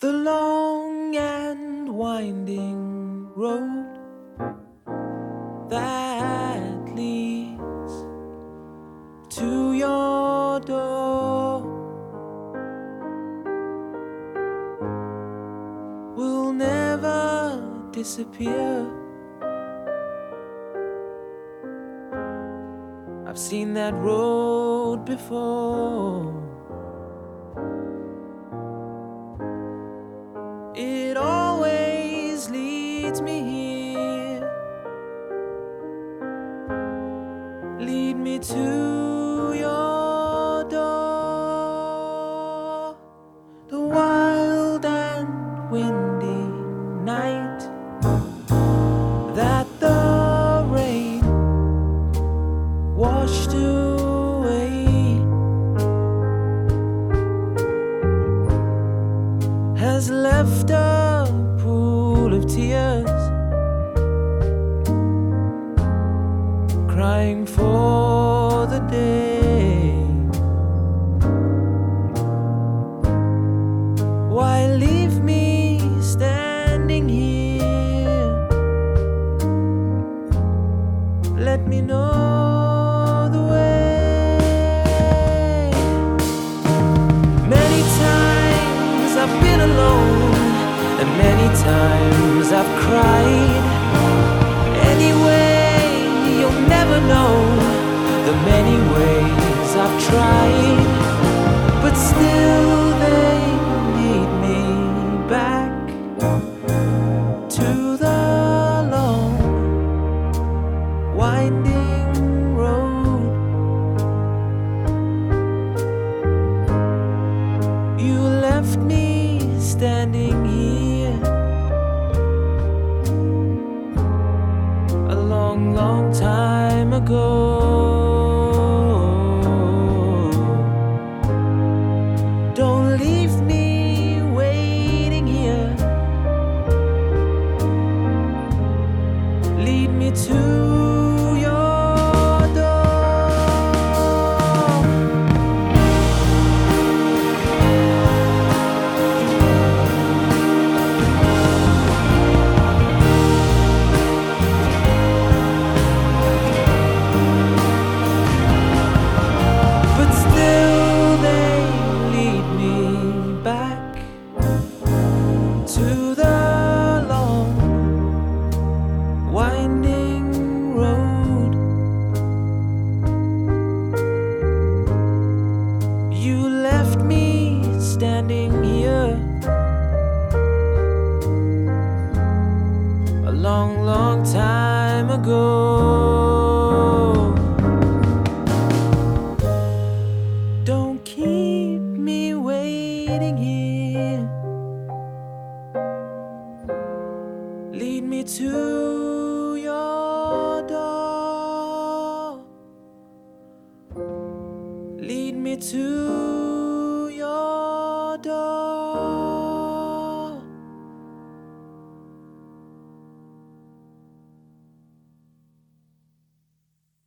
The long and winding road that leads to your door will never disappear. I've seen that road before. For the day. Why leave me standing here? Let me know the way. Many times I've been alone, and many times I've cried. A long, long time ago. Standing here a long, long time ago. Don't keep me waiting here. Lead me to your door. Lead me to door.